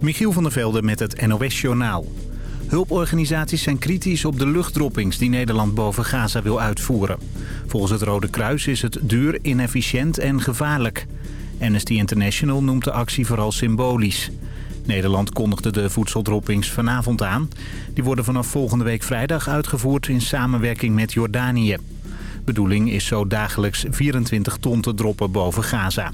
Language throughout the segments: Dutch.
Michiel van der Velde met het NOS-journaal. Hulporganisaties zijn kritisch op de luchtdroppings die Nederland boven Gaza wil uitvoeren. Volgens het Rode Kruis is het duur, inefficiënt en gevaarlijk. Amnesty International noemt de actie vooral symbolisch. Nederland kondigde de voedseldroppings vanavond aan. Die worden vanaf volgende week vrijdag uitgevoerd in samenwerking met Jordanië. Bedoeling is zo dagelijks 24 ton te droppen boven Gaza.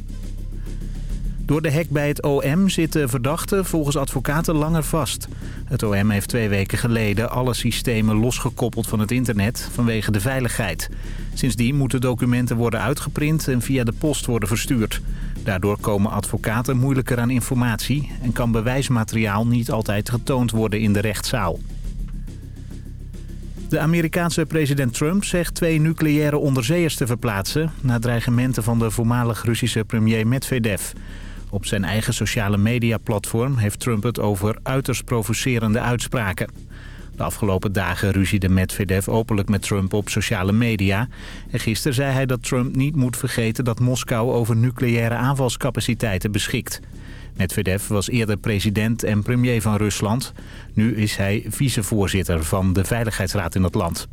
Door de hek bij het OM zitten verdachten volgens advocaten langer vast. Het OM heeft twee weken geleden alle systemen losgekoppeld van het internet vanwege de veiligheid. Sindsdien moeten documenten worden uitgeprint en via de post worden verstuurd. Daardoor komen advocaten moeilijker aan informatie en kan bewijsmateriaal niet altijd getoond worden in de rechtszaal. De Amerikaanse president Trump zegt twee nucleaire onderzeeërs te verplaatsen... na dreigementen van de voormalig Russische premier Medvedev. Op zijn eigen sociale mediaplatform heeft Trump het over uiterst provocerende uitspraken. De afgelopen dagen ruziede Medvedev openlijk met Trump op sociale media. En gisteren zei hij dat Trump niet moet vergeten dat Moskou over nucleaire aanvalscapaciteiten beschikt. Medvedev was eerder president en premier van Rusland. Nu is hij vicevoorzitter van de Veiligheidsraad in het land.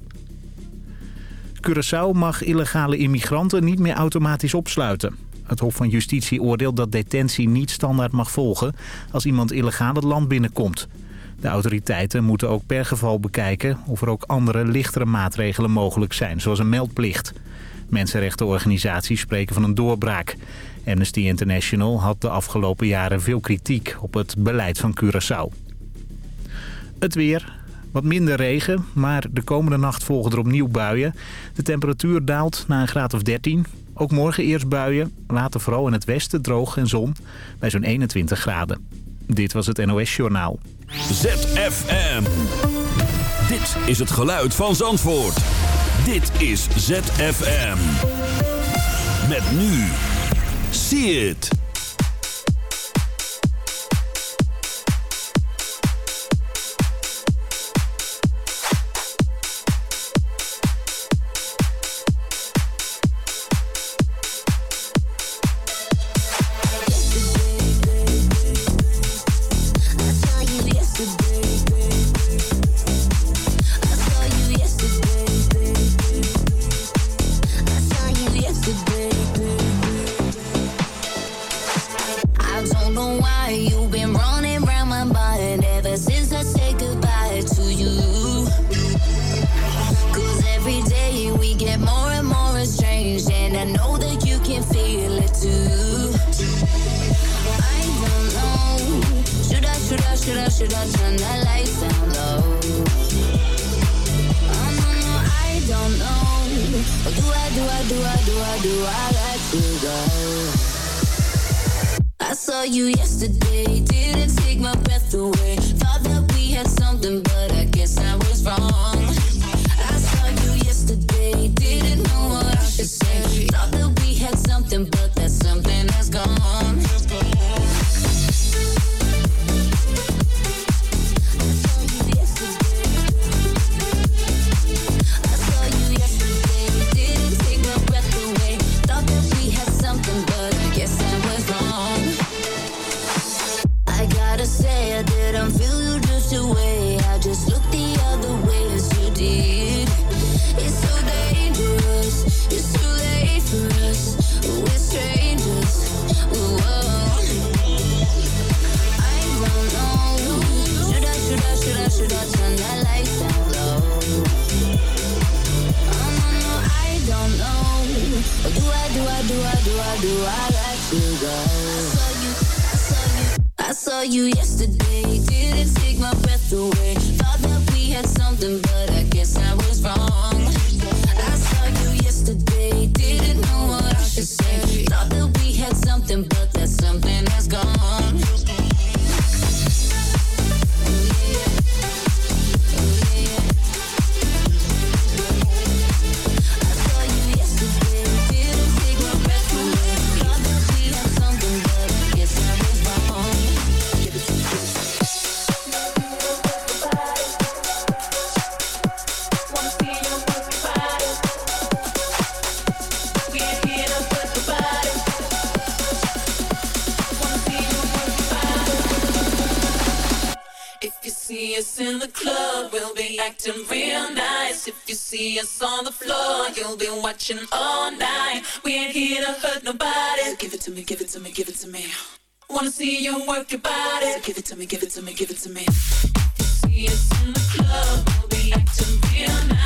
Curaçao mag illegale immigranten niet meer automatisch opsluiten. Het Hof van Justitie oordeelt dat detentie niet standaard mag volgen als iemand illegaal het land binnenkomt. De autoriteiten moeten ook per geval bekijken of er ook andere lichtere maatregelen mogelijk zijn, zoals een meldplicht. Mensenrechtenorganisaties spreken van een doorbraak. Amnesty International had de afgelopen jaren veel kritiek op het beleid van Curaçao. Het weer. Wat minder regen, maar de komende nacht volgen er opnieuw buien. De temperatuur daalt naar een graad of 13. Ook morgen eerst buien, later vooral in het westen droog en zon bij zo'n 21 graden. Dit was het NOS Journaal. ZFM. Dit is het geluid van Zandvoort. Dit is ZFM. Met nu. See it. say I didn't feel you just the way I just looked the other way as you did. It's so dangerous, it's too late for us We're strangers, whoa. I don't know Should I, should I, should I, should I turn that light down low? Oh no, no, I don't know. Do I, do I, do I, do I, do I let you go? you yesterday, didn't take my breath away. Thought that we had something, but I all night. We ain't here to hurt nobody. So give it to me, give it to me, give it to me. Wanna see you work your body. So give it to me, give it to me, give it to me. See us in the club, we'll be acting real nice.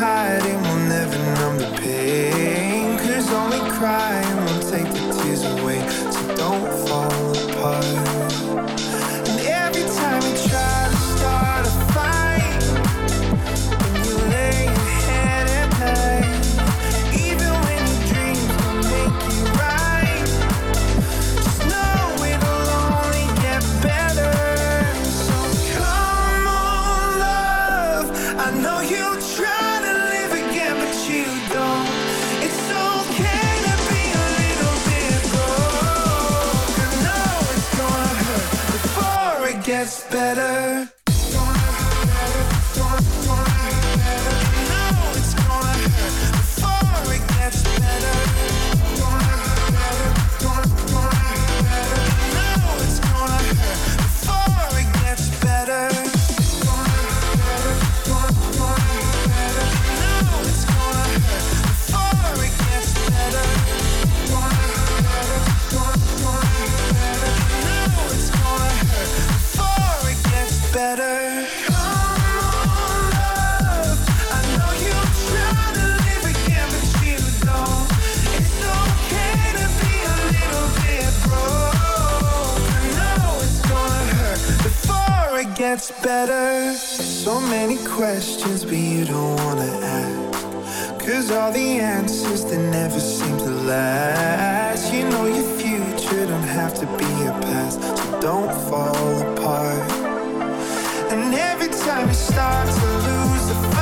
hiding better. gets better. So many questions, but you don't wanna ask. Cause all the answers they never seem to last. You know your future don't have to be your past, so don't fall apart. And every time you start to lose the fight.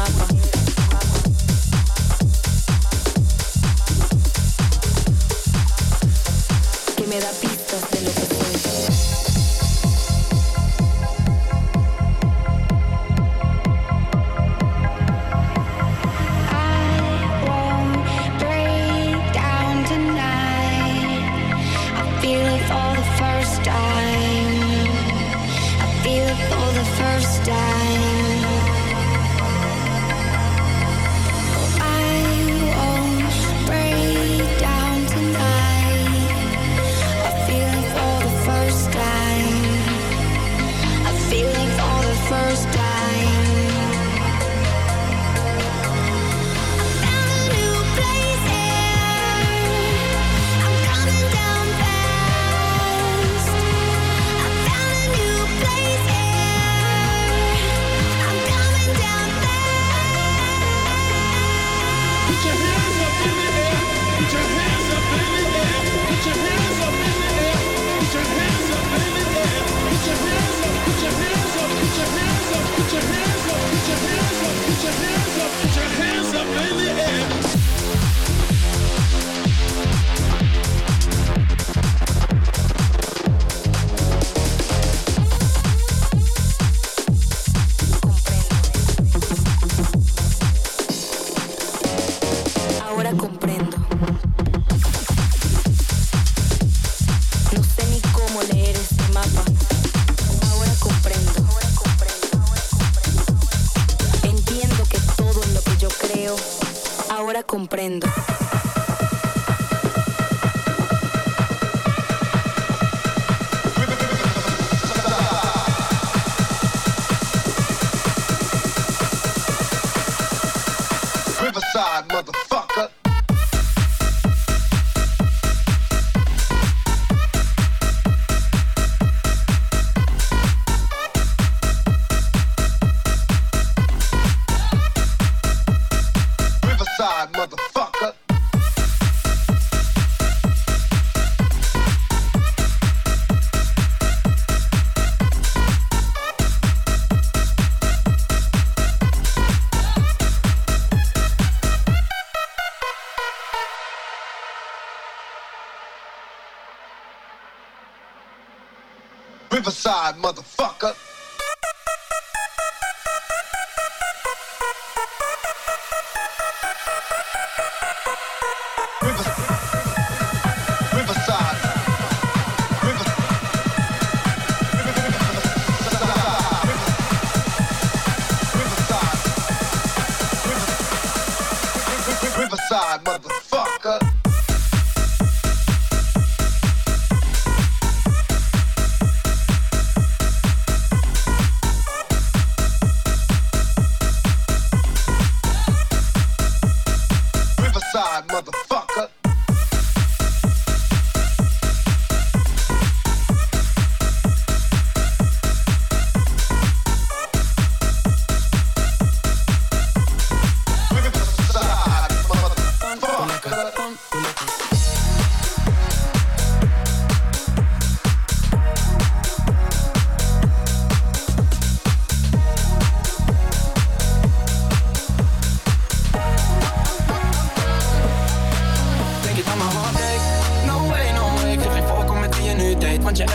my mind.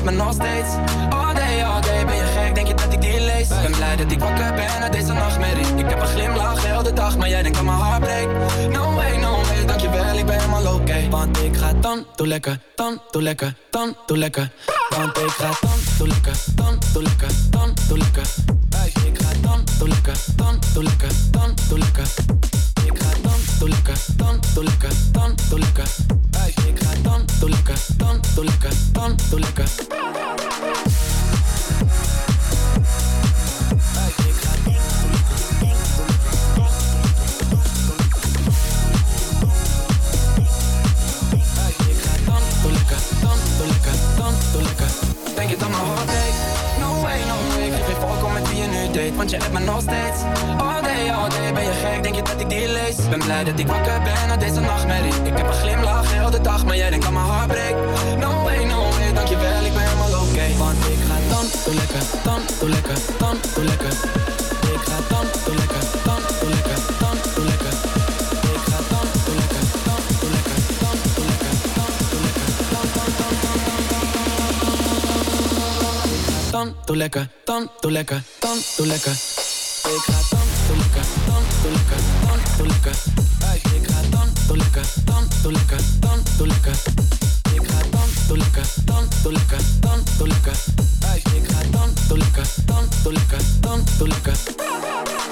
Me nog steeds. All day, all day, ben je gek, denk je dat ik die lees? Ben blij dat ik wakker ben uit deze nachtmerrie. Ik heb een glimlach heel de dag, maar jij denkt dat mijn hart breekt. No way, no way, dankjewel, ik ben helemaal oké. Want ik ga dan, doe lekker, dan, doe lekker, dan, doe lekker. Want ik ga dan, doe lekker, dan, doe lekker, dan, doe lekker. Ik ga dan, doe lekker, dan, doe lekker, dan, doe lekker dan, doe lekker, dan, doe lekker, dan, doe lekker. Hey, ik ga dan, doe lekker, dan, doe lekker, dan, doe lekker. Dan, dan, dan, dan, dan. Denk je dat mijn hart Want je hebt me nog steeds All day, all day, ben je gek, denk je dat ik die lees? Ben blij dat ik wakker ben uit deze nachtmerrie Ik heb een glimlach heel de dag, maar jij denkt dat mijn hart breekt No way, no way, dankjewel, ik ben helemaal oké Want ik ga dan, doe lekker, dan, doe lekker, dan, doe lekker Ik ga dan, doe lekker, dan, doe lekker, dan, doe lekker dan, doe lekker, dan, doe lekker, dan, lekker, dan, Dan, dan, doe lekker ik ga dan, doe lekker, dan, doe lekker, dan, doe lekker. Ik ga dan, doe lekker, dan, doe lekker, dan, doe lekker. Ik ga dan, doe lekker, dan, doe lekker, dan, doe lekker. Ik ga dan, doe lekker, dan, doe lekker, dan, doe lekker.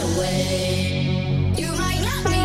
Away. You might not me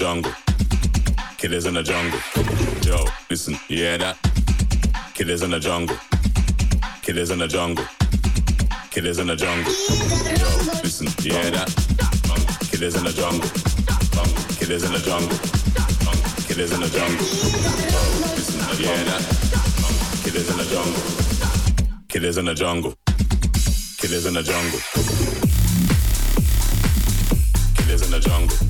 jungle. Killers in the jungle. Yo, listen, you hear that? Killers in the jungle. Killers in the jungle. Killers in the jungle. Yo, listen, you hear that? Killers in the jungle. Killers in the jungle. Killers in the jungle. Yo, listen, you hear that? Killers in the jungle. Killers in the jungle. Killers in the jungle. Killers in the jungle.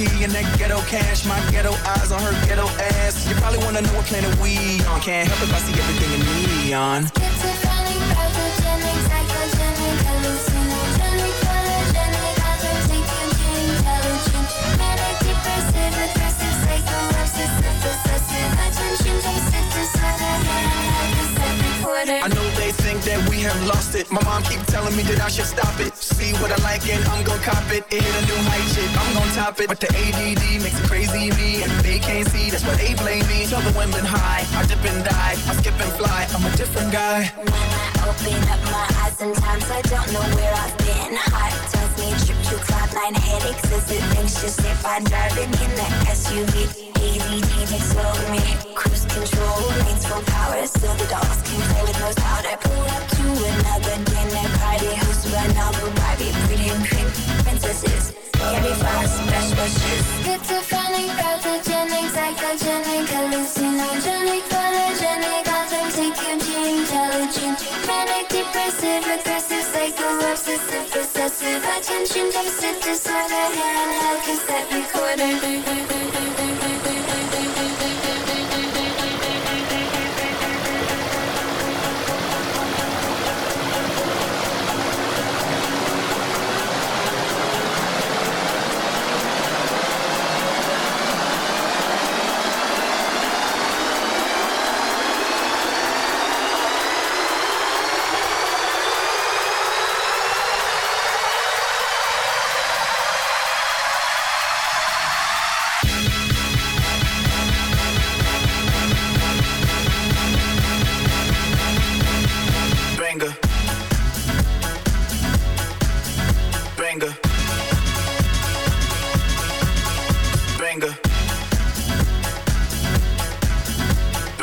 P and that ghetto cash. My ghetto eyes on her ghetto ass. You probably wanna know what planet we on. Can't help if I see everything in neon. Schizophrenic, pathogenic, psychogenic, hallucinogenic, polygenic, authentic, intelligent, manic, depressive, aggressive, psycho, obsessive, possessive, attention deficit disorder, handheld cassette. I know they think that we have lost it. My mom keep telling me that I should stop it. What I like and I'm gon' cop it. It hit a new height, shit, I'm gon' top it. But the ADD makes it crazy me, and they can't see. That's why they blame me. Tell the women high, I dip and die, I skip and fly. I'm a different guy. When I open up my eyes, sometimes I don't know where I've been. Heart tells me trip to cloud nine headaches. Is it anxious if I drive it in the SUV? Over me. Cruise control, full power. So the dogs can play with no. Pull up to another dinner party. Pretty princesses. Candy floss, authentic, intelligent, manic, depressive, psycho, obsessive, attention deficit disorder, handheld cassette recorder.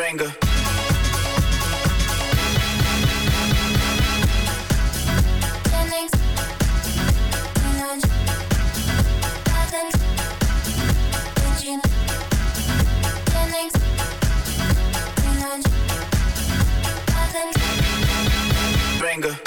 Banger. Jennings,